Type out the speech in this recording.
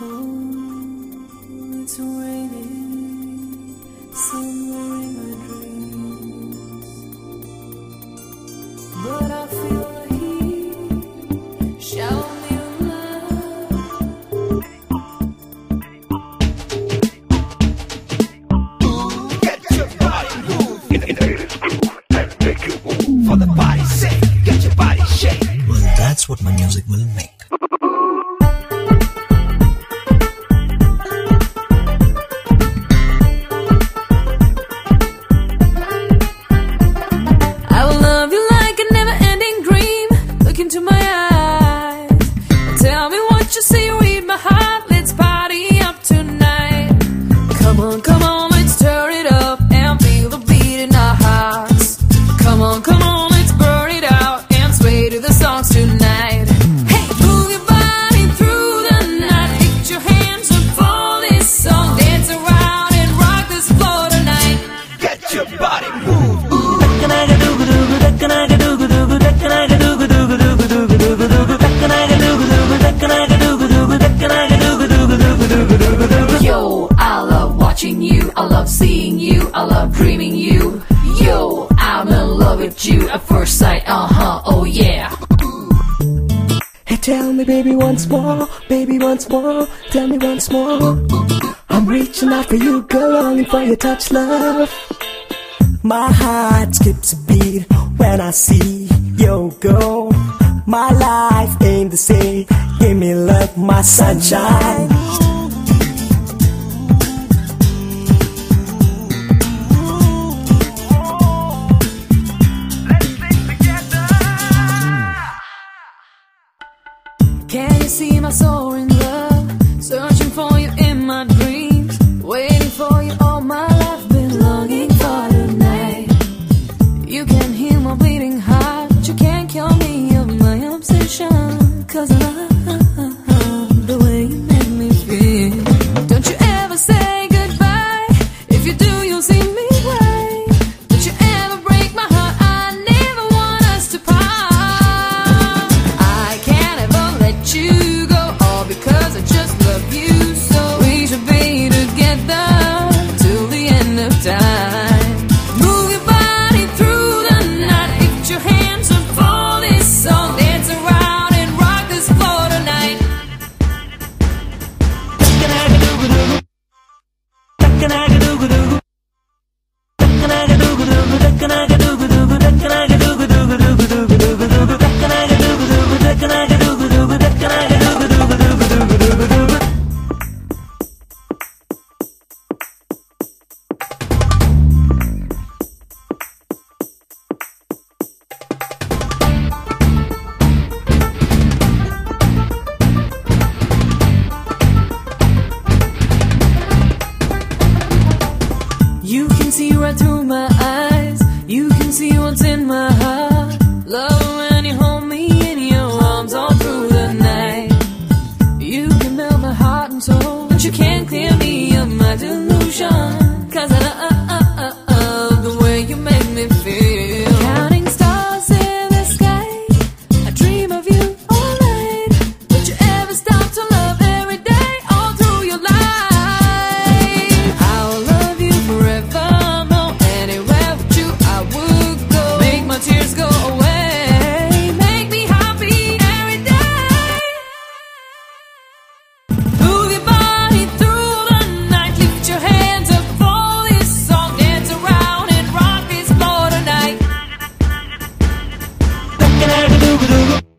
Oh, it's somewhere in my dreams, but I feel the heat. Me love. Get your body moving and make you move for the body's sake. Get your body. Well, that's what my music will make. with you at first sight, uh-huh, oh yeah. Hey tell me baby once more, baby once more, tell me once more. I'm reaching out for you girl, longing for your touch love. My heart skips a beat when I see you go. My life ain't the same, give me love my sunshine. looking at. in my heart. 두구두구